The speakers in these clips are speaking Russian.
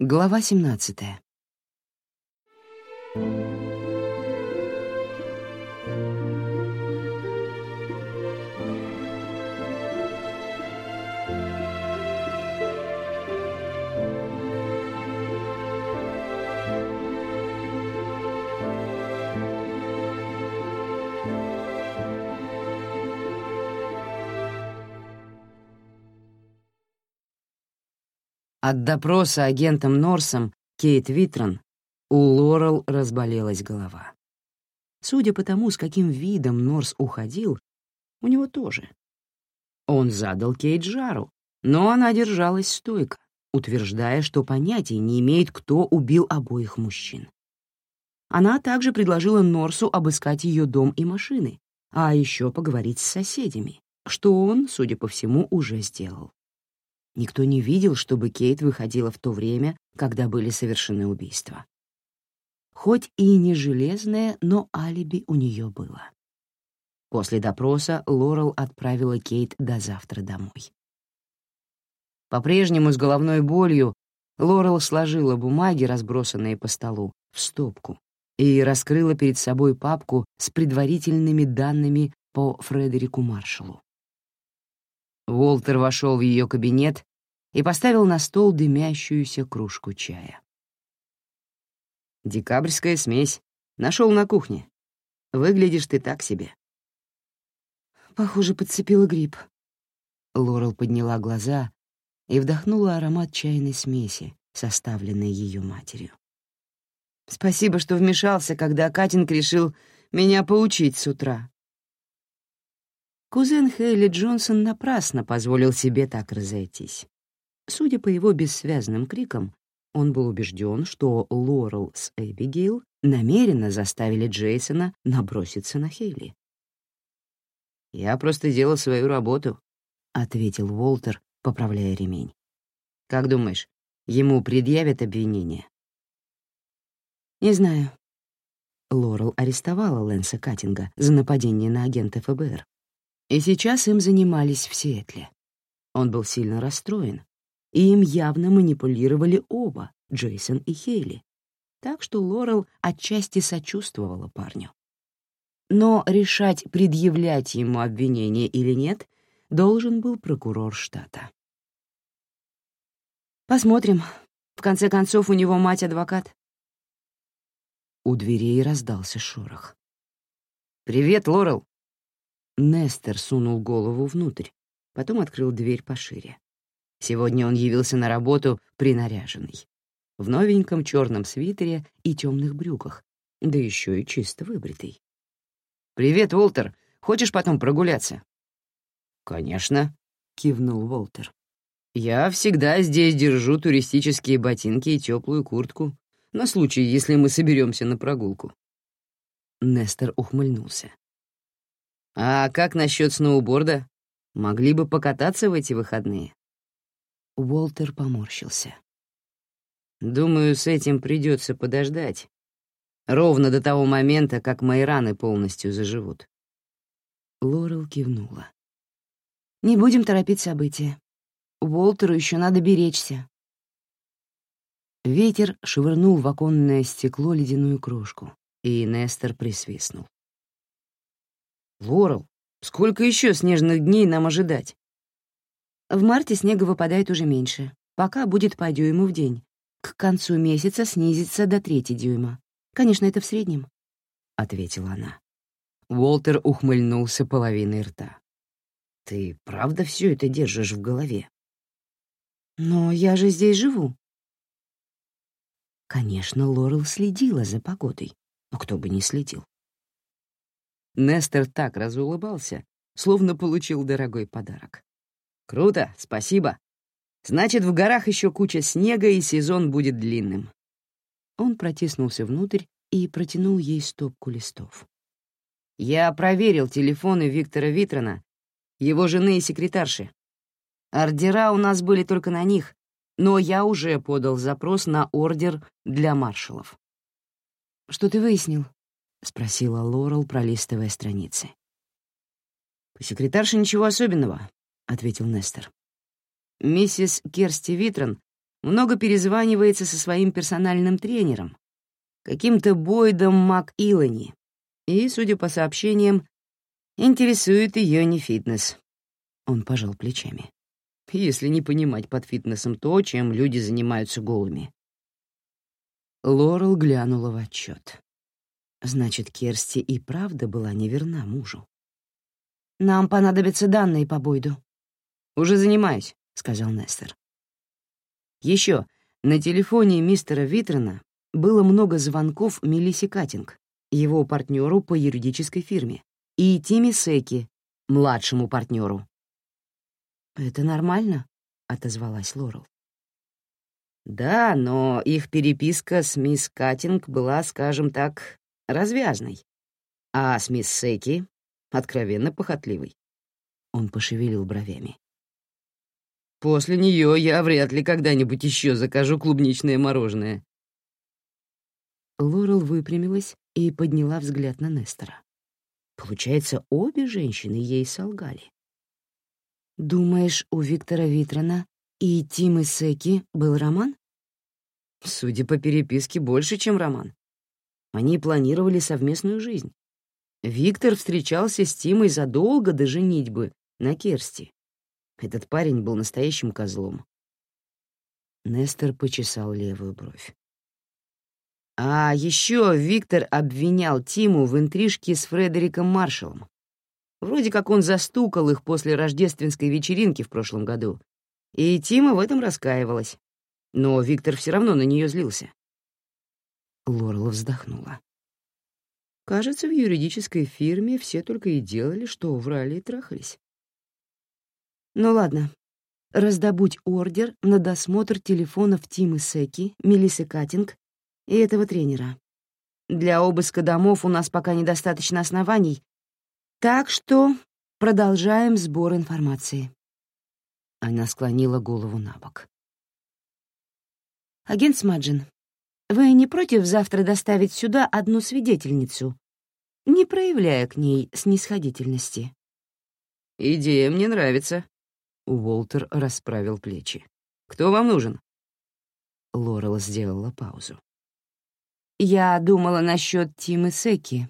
Глава 17. От допроса агентом Норсом Кейт Витрон у Лорел разболелась голова. Судя по тому, с каким видом Норс уходил, у него тоже. Он задал Кейт жару, но она держалась стойко, утверждая, что понятия не имеет, кто убил обоих мужчин. Она также предложила Норсу обыскать ее дом и машины, а еще поговорить с соседями, что он, судя по всему, уже сделал. Никто не видел, чтобы Кейт выходила в то время, когда были совершены убийства. Хоть и не железное, но алиби у нее было. После допроса Лорел отправила Кейт до завтра домой. По-прежнему с головной болью Лорел сложила бумаги, разбросанные по столу, в стопку и раскрыла перед собой папку с предварительными данными по Фредерику Маршалу. Уолтер вошел в ее кабинет и поставил на стол дымящуюся кружку чая. «Декабрьская смесь. Нашел на кухне. Выглядишь ты так себе». «Похоже, подцепила гриб». Лорел подняла глаза и вдохнула аромат чайной смеси, составленной ее матерью. «Спасибо, что вмешался, когда Катинг решил меня поучить с утра», Кузен Хейли Джонсон напрасно позволил себе так разойтись. Судя по его бессвязным крикам, он был убежден, что Лорел с Эбигейл намеренно заставили Джейсона наброситься на Хейли. «Я просто делал свою работу», — ответил Уолтер, поправляя ремень. «Как думаешь, ему предъявят обвинение?» «Не знаю». Лорел арестовала Лэнса Каттинга за нападение на агента ФБР. И сейчас им занимались в Сиэтле. Он был сильно расстроен, и им явно манипулировали оба, Джейсон и Хейли. Так что Лорел отчасти сочувствовала парню. Но решать, предъявлять ему обвинение или нет, должен был прокурор штата. «Посмотрим. В конце концов, у него мать-адвокат». У дверей раздался шорох. «Привет, Лорел!» Нестер сунул голову внутрь, потом открыл дверь пошире. Сегодня он явился на работу принаряженный. В новеньком черном свитере и темных брюках, да еще и чисто выбритый. «Привет, Уолтер. Хочешь потом прогуляться?» «Конечно», — кивнул Уолтер. «Я всегда здесь держу туристические ботинки и теплую куртку, на случай, если мы соберемся на прогулку». Нестер ухмыльнулся. «А как насчет сноуборда? Могли бы покататься в эти выходные?» Уолтер поморщился. «Думаю, с этим придется подождать. Ровно до того момента, как мои раны полностью заживут». Лорел кивнула. «Не будем торопить события. Уолтеру еще надо беречься». Ветер швырнул в оконное стекло ледяную крошку, и Нестер присвистнул. «Лорел, сколько еще снежных дней нам ожидать?» «В марте снега выпадает уже меньше, пока будет по дюйму в день. К концу месяца снизится до трети дюйма. Конечно, это в среднем», — ответила она. Уолтер ухмыльнулся половиной рта. «Ты правда все это держишь в голове?» «Но я же здесь живу». Конечно, Лорел следила за погодой, но кто бы не следил. Нестер так разулыбался, словно получил дорогой подарок. «Круто, спасибо. Значит, в горах еще куча снега, и сезон будет длинным». Он протиснулся внутрь и протянул ей стопку листов. «Я проверил телефоны Виктора Витрона, его жены и секретарши. Ордера у нас были только на них, но я уже подал запрос на ордер для маршалов». «Что ты выяснил?» — спросила Лорел, пролистывая страницы. «По секретарше ничего особенного», — ответил Нестер. «Миссис Керсти Витрон много перезванивается со своим персональным тренером, каким-то Бойдом МакИлани, и, судя по сообщениям, интересует ее не фитнес. Он пожал плечами. Если не понимать под фитнесом то, чем люди занимаются голыми. Лорел глянула в отчет. Значит, Керсти и правда была неверна мужу. «Нам понадобятся данные по Бойду». «Уже занимаюсь», — сказал Нестер. Еще на телефоне мистера Витрена было много звонков Мелисси Катинг, его партнеру по юридической фирме, и Тиме Секи, младшему партнеру. «Это нормально?» — отозвалась Лорел. «Да, но их переписка с мисс Катинг была, скажем так, развязной, а с мисс Секи — откровенно похотливой». Он пошевелил бровями. «После нее я вряд ли когда-нибудь еще закажу клубничное мороженое». Лорел выпрямилась и подняла взгляд на Нестора. Получается, обе женщины ей солгали. «Думаешь, у Виктора Витрона и Тимы Секи был роман?» Судя по переписке, больше, чем роман. Они планировали совместную жизнь. Виктор встречался с Тимой задолго до женитьбы на Керсти. Этот парень был настоящим козлом. Нестор почесал левую бровь. А еще Виктор обвинял Тиму в интрижке с Фредериком Маршалом. Вроде как он застукал их после рождественской вечеринки в прошлом году. И Тима в этом раскаивалась. Но Виктор все равно на нее злился. Лорел вздохнула. Кажется, в юридической фирме все только и делали, что врали и трахались. Ну ладно. Раздобудь ордер на досмотр телефонов Тимы Секи, Мелиссы Катинг и этого тренера. Для обыска домов у нас пока недостаточно оснований, так что продолжаем сбор информации. Она склонила голову на бок. «Агент Смаджин, вы не против завтра доставить сюда одну свидетельницу, не проявляя к ней снисходительности?» «Идея мне нравится», — Уолтер расправил плечи. «Кто вам нужен?» Лорел сделала паузу. Я думала насчет Тимы Секи.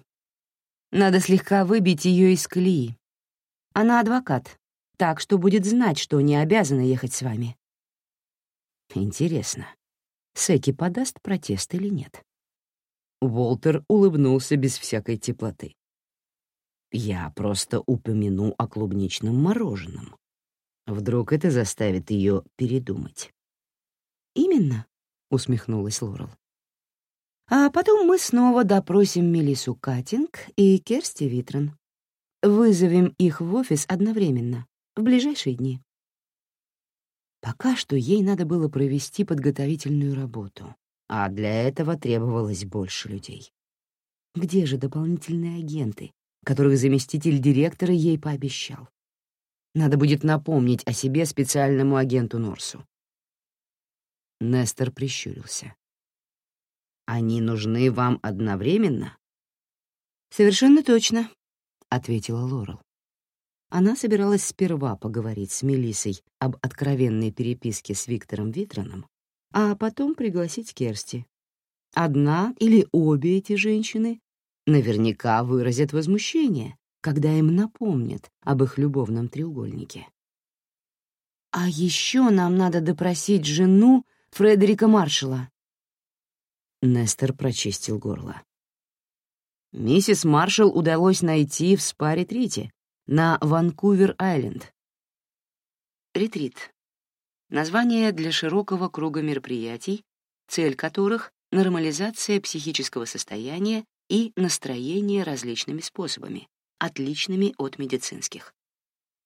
Надо слегка выбить ее из колеи. Она адвокат, так что будет знать, что не обязана ехать с вами. Интересно, Секи подаст протест или нет? Уолтер улыбнулся без всякой теплоты. Я просто упомяну о клубничном мороженом. Вдруг это заставит ее передумать. «Именно», — усмехнулась Лорел. А потом мы снова допросим Мелису Катинг и Керсти Витрон. Вызовем их в офис одновременно, в ближайшие дни. Пока что ей надо было провести подготовительную работу, а для этого требовалось больше людей. Где же дополнительные агенты, которых заместитель директора ей пообещал? Надо будет напомнить о себе специальному агенту Норсу. Нестор прищурился. Они нужны вам одновременно? Совершенно точно, ответила Лорел. Она собиралась сперва поговорить с Мелиссой об откровенной переписке с Виктором Витроном, а потом пригласить Керсти. Одна или обе эти женщины наверняка выразят возмущение, когда им напомнят об их любовном треугольнике. «А еще нам надо допросить жену Фредерика Маршала», Нестер прочистил горло. Миссис Маршалл удалось найти в спа-ретрите на Ванкувер-Айленд. Ретрит. Название для широкого круга мероприятий, цель которых — нормализация психического состояния и настроения различными способами, отличными от медицинских.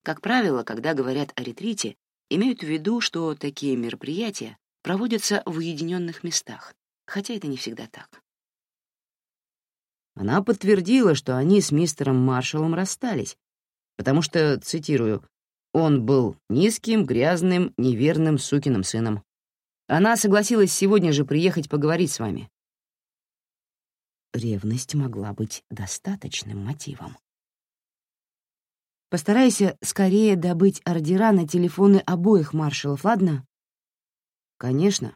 Как правило, когда говорят о ретрите, имеют в виду, что такие мероприятия проводятся в уединенных местах, хотя это не всегда так. Она подтвердила, что они с мистером Маршалом расстались, потому что, цитирую, «он был низким, грязным, неверным сукиным сыном. Она согласилась сегодня же приехать поговорить с вами». Ревность могла быть достаточным мотивом. «Постарайся скорее добыть ордера на телефоны обоих маршалов, ладно?» конечно.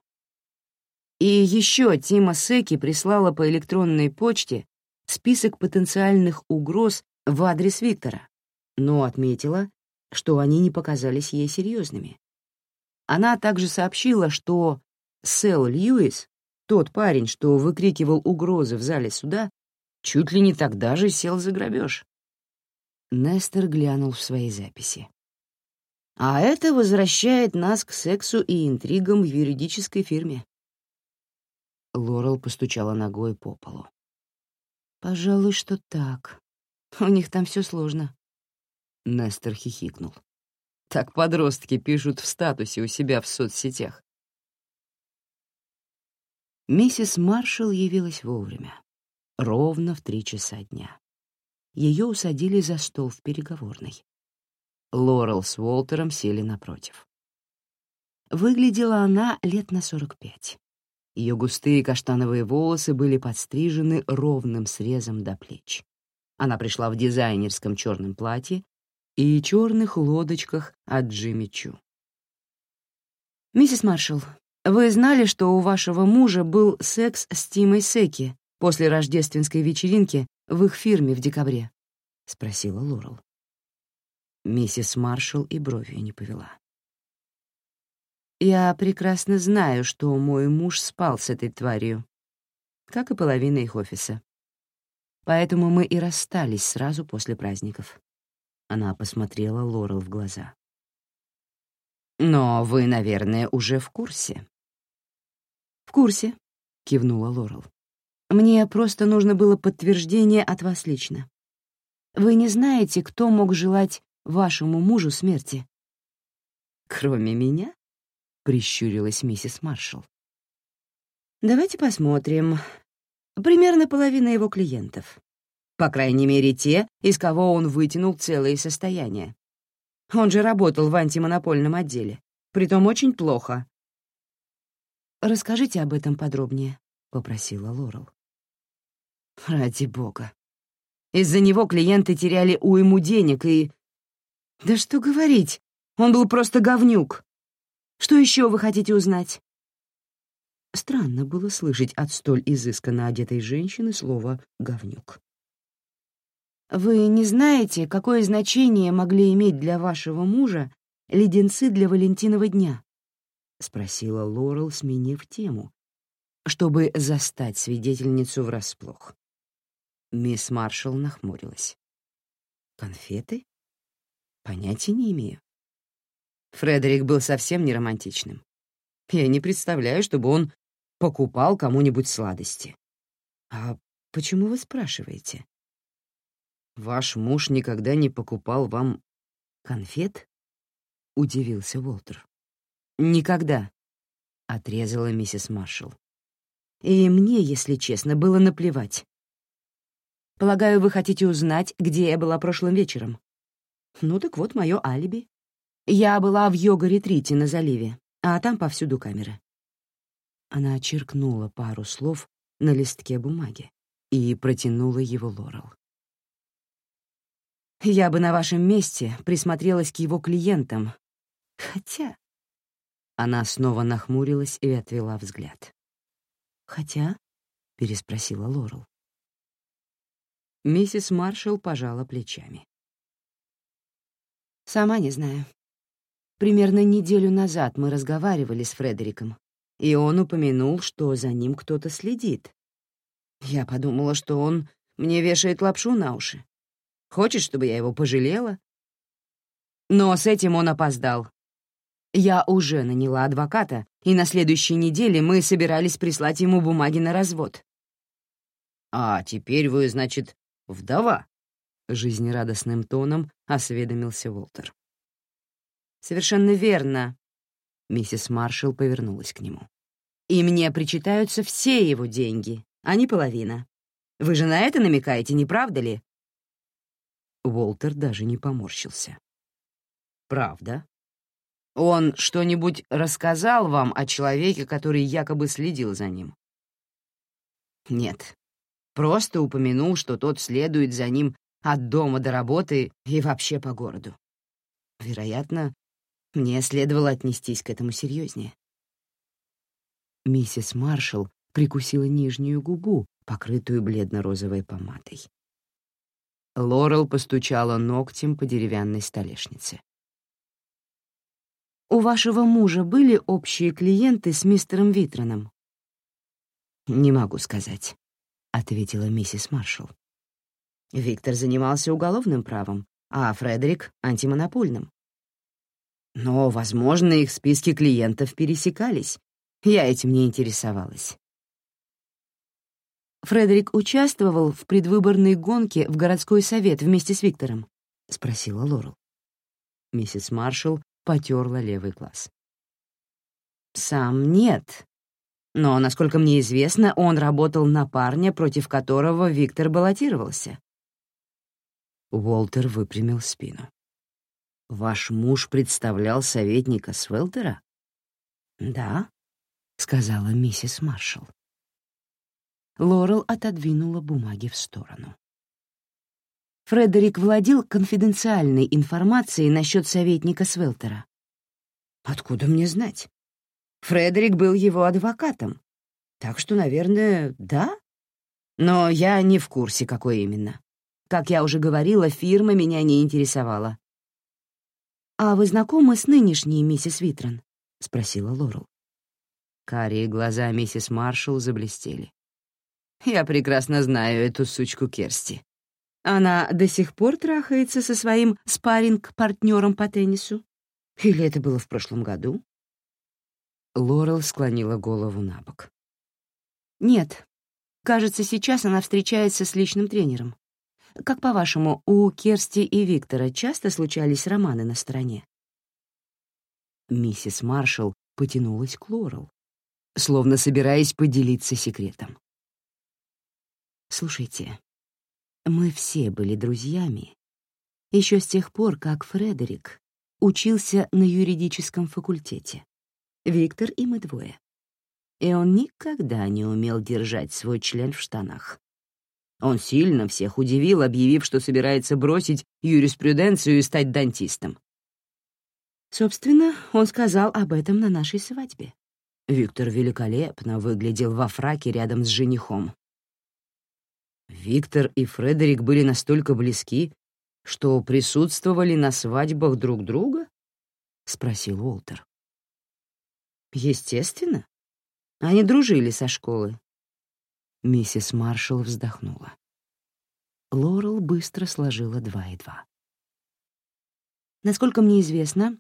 И еще Тима Секи прислала по электронной почте список потенциальных угроз в адрес Виктора, но отметила, что они не показались ей серьезными. Она также сообщила, что Сэл Льюис, тот парень, что выкрикивал угрозы в зале суда, чуть ли не тогда же сел за грабеж. Нестер глянул в свои записи. А это возвращает нас к сексу и интригам в юридической фирме. Лорел постучала ногой по полу. «Пожалуй, что так. У них там все сложно». Нестер хихикнул. «Так подростки пишут в статусе у себя в соцсетях». Миссис Маршалл явилась вовремя, ровно в три часа дня. Ее усадили за стол в переговорной. Лорел с Уолтером сели напротив. Выглядела она лет на сорок пять. Ее густые каштановые волосы были подстрижены ровным срезом до плеч. Она пришла в дизайнерском черном платье и черных лодочках от Джимми Чу. «Миссис Маршалл, вы знали, что у вашего мужа был секс с Тимой Секи после рождественской вечеринки в их фирме в декабре?» — спросила Лорел. Миссис Маршалл и бровью не повела. Я прекрасно знаю, что мой муж спал с этой тварью, как и половина их офиса. Поэтому мы и расстались сразу после праздников. Она посмотрела Лорел в глаза. «Но вы, наверное, уже в курсе». «В курсе», — кивнула Лорел. «Мне просто нужно было подтверждение от вас лично. Вы не знаете, кто мог желать вашему мужу смерти?» «Кроме меня?» — прищурилась миссис Маршалл. «Давайте посмотрим. Примерно половина его клиентов. По крайней мере, те, из кого он вытянул целые состояния. Он же работал в антимонопольном отделе, притом очень плохо». «Расскажите об этом подробнее», — попросила Лорел. «Ради бога. Из-за него клиенты теряли уйму денег и... Да что говорить, он был просто говнюк. Что еще вы хотите узнать?» Странно было слышать от столь изысканно одетой женщины слово «говнюк». «Вы не знаете, какое значение могли иметь для вашего мужа леденцы для Валентинова дня?» — спросила Лорел, сменив тему, чтобы застать свидетельницу врасплох. Мисс Маршалл нахмурилась. «Конфеты? Понятия не имею. Фредерик был совсем не романтичным. Я не представляю, чтобы он покупал кому-нибудь сладости. А почему вы спрашиваете? Ваш муж никогда не покупал вам конфет? Удивился Уолтер. Никогда, отрезала миссис Маршалл. И мне, если честно, было наплевать. Полагаю, вы хотите узнать, где я была прошлым вечером. Ну так вот мое алиби. Я была в йога-ретрите на заливе, а там повсюду камеры. Она очеркнула пару слов на листке бумаги и протянула его Лорел. Я бы на вашем месте присмотрелась к его клиентам. Хотя... Она снова нахмурилась и отвела взгляд. «Хотя?» — переспросила Лорел. Миссис Маршалл пожала плечами. «Сама не знаю. Примерно неделю назад мы разговаривали с Фредериком, и он упомянул, что за ним кто-то следит. Я подумала, что он мне вешает лапшу на уши. Хочет, чтобы я его пожалела? Но с этим он опоздал. Я уже наняла адвоката, и на следующей неделе мы собирались прислать ему бумаги на развод. «А теперь вы, значит, вдова?» — жизнерадостным тоном осведомился Волтер. «Совершенно верно», — миссис Маршалл повернулась к нему. «И мне причитаются все его деньги, а не половина. Вы же на это намекаете, не правда ли?» Уолтер даже не поморщился. «Правда? Он что-нибудь рассказал вам о человеке, который якобы следил за ним?» «Нет, просто упомянул, что тот следует за ним от дома до работы и вообще по городу. Вероятно, мне следовало отнестись к этому серьезнее. Миссис Маршалл прикусила нижнюю губу, покрытую бледно-розовой помадой. Лорел постучала ногтем по деревянной столешнице. «У вашего мужа были общие клиенты с мистером Витроном?» «Не могу сказать», — ответила миссис Маршалл. Виктор занимался уголовным правом, а Фредерик — антимонопольным. Но, возможно, их списки клиентов пересекались. Я этим не интересовалась. Фредерик участвовал в предвыборной гонке в городской совет вместе с Виктором? — спросила Лорел. Миссис Маршалл потерла левый глаз. «Сам нет. Но, насколько мне известно, он работал на парня, против которого Виктор баллотировался». Уолтер выпрямил спину. «Ваш муж представлял советника Свелтера?» «Да», — сказала миссис Маршалл. Лорел отодвинула бумаги в сторону. Фредерик владел конфиденциальной информацией насчет советника Свелтера. Откуда мне знать? Фредерик был его адвокатом. Так что, наверное, да. Но я не в курсе, какой именно. Как я уже говорила, фирма меня не интересовала. «А вы знакомы с нынешней миссис Витрон?» — спросила Лорел. Карие глаза миссис Маршалл заблестели. Я прекрасно знаю эту сучку Керсти. Она до сих пор трахается со своим спарринг-партнером по теннису? Или это было в прошлом году?» Лорел склонила голову на бок. «Нет. Кажется, сейчас она встречается с личным тренером. Как по-вашему, у Керсти и Виктора часто случались романы на стороне?» Миссис Маршалл потянулась к Лорел, словно собираясь поделиться секретом. Слушайте, мы все были друзьями еще с тех пор, как Фредерик учился на юридическом факультете. Виктор и мы двое. И он никогда не умел держать свой член в штанах. Он сильно всех удивил, объявив, что собирается бросить юриспруденцию и стать дантистом. Собственно, он сказал об этом на нашей свадьбе. Виктор великолепно выглядел во фраке рядом с женихом. Виктор и Фредерик были настолько близки, что присутствовали на свадьбах друг друга? — спросил Уолтер. Естественно. Они дружили со школы. Миссис Маршалл вздохнула. Лорел быстро сложила два и два. Насколько мне известно,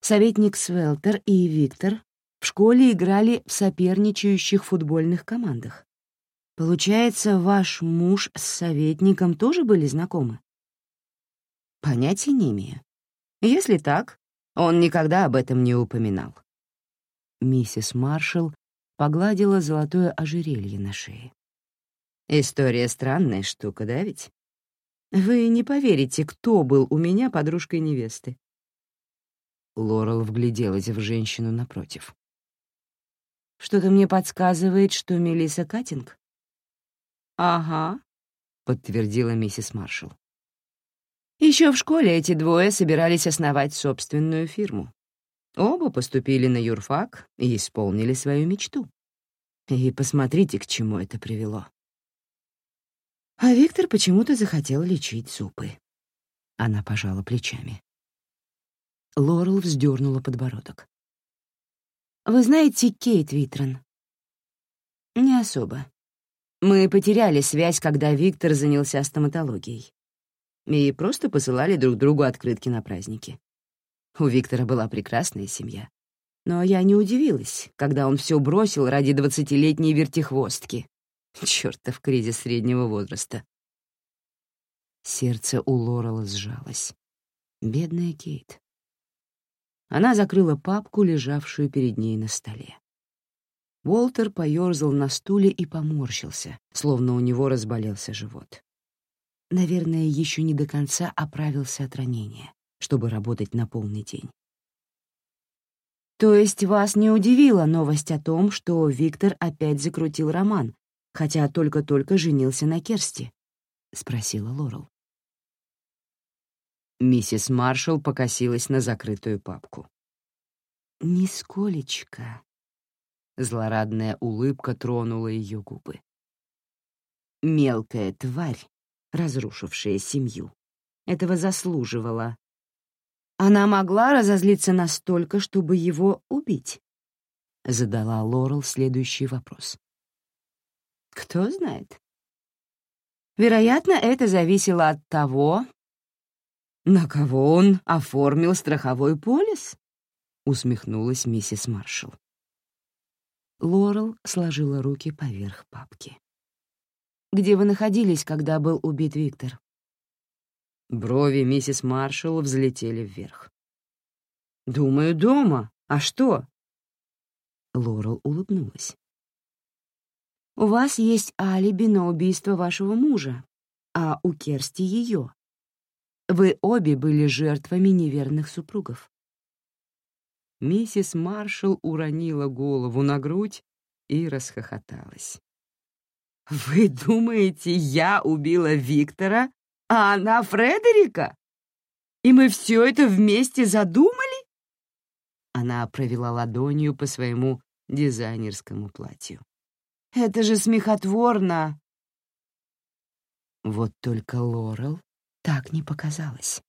советник Свелтер и Виктор в школе играли в соперничающих футбольных командах. Получается, ваш муж с советником тоже были знакомы? Понятия не имею. Если так, он никогда об этом не упоминал. Миссис Маршалл погладила золотое ожерелье на шее. История странная штука, да ведь? Вы не поверите, кто был у меня подружкой невесты. Лорел вгляделась в женщину напротив. Что-то мне подсказывает, что Мелисса Катинг «Ага», — подтвердила миссис Маршалл. Еще в школе эти двое собирались основать собственную фирму. Оба поступили на юрфак и исполнили свою мечту. И посмотрите, к чему это привело. А Виктор почему-то захотел лечить зубы. Она пожала плечами. Лорел вздернула подбородок. «Вы знаете Кейт Витрон?» «Не особо. Мы потеряли связь, когда Виктор занялся стоматологией. И просто посылали друг другу открытки на праздники. У Виктора была прекрасная семья. Но я не удивилась, когда он все бросил ради двадцатилетней вертихвостки. Чёртов кризис среднего возраста. Сердце у Лорела сжалось. Бедная Кейт. Она закрыла папку, лежавшую перед ней на столе. Уолтер поёрзал на стуле и поморщился, словно у него разболелся живот. Наверное, еще не до конца оправился от ранения, чтобы работать на полный день. «То есть вас не удивила новость о том, что Виктор опять закрутил роман, хотя только-только женился на Керсти?» — спросила Лорел. Миссис Маршалл покосилась на закрытую папку. «Нисколечко», Злорадная улыбка тронула ее губы. Мелкая тварь, разрушившая семью, этого заслуживала. Она могла разозлиться настолько, чтобы его убить? Задала Лорел следующий вопрос. Кто знает. Вероятно, это зависело от того, на кого он оформил страховой полис, усмехнулась миссис Маршалл. Лорел сложила руки поверх папки. «Где вы находились, когда был убит Виктор?» Брови миссис Маршалл взлетели вверх. «Думаю, дома. А что?» Лорел улыбнулась. «У вас есть алиби на убийство вашего мужа, а у Керсти — ее. Вы обе были жертвами неверных супругов. Миссис Маршалл уронила голову на грудь и расхохоталась. «Вы думаете, я убила Виктора, а она Фредерика? И мы все это вместе задумали?» Она провела ладонью по своему дизайнерскому платью. «Это же смехотворно!» Вот только Лорел так не показалось.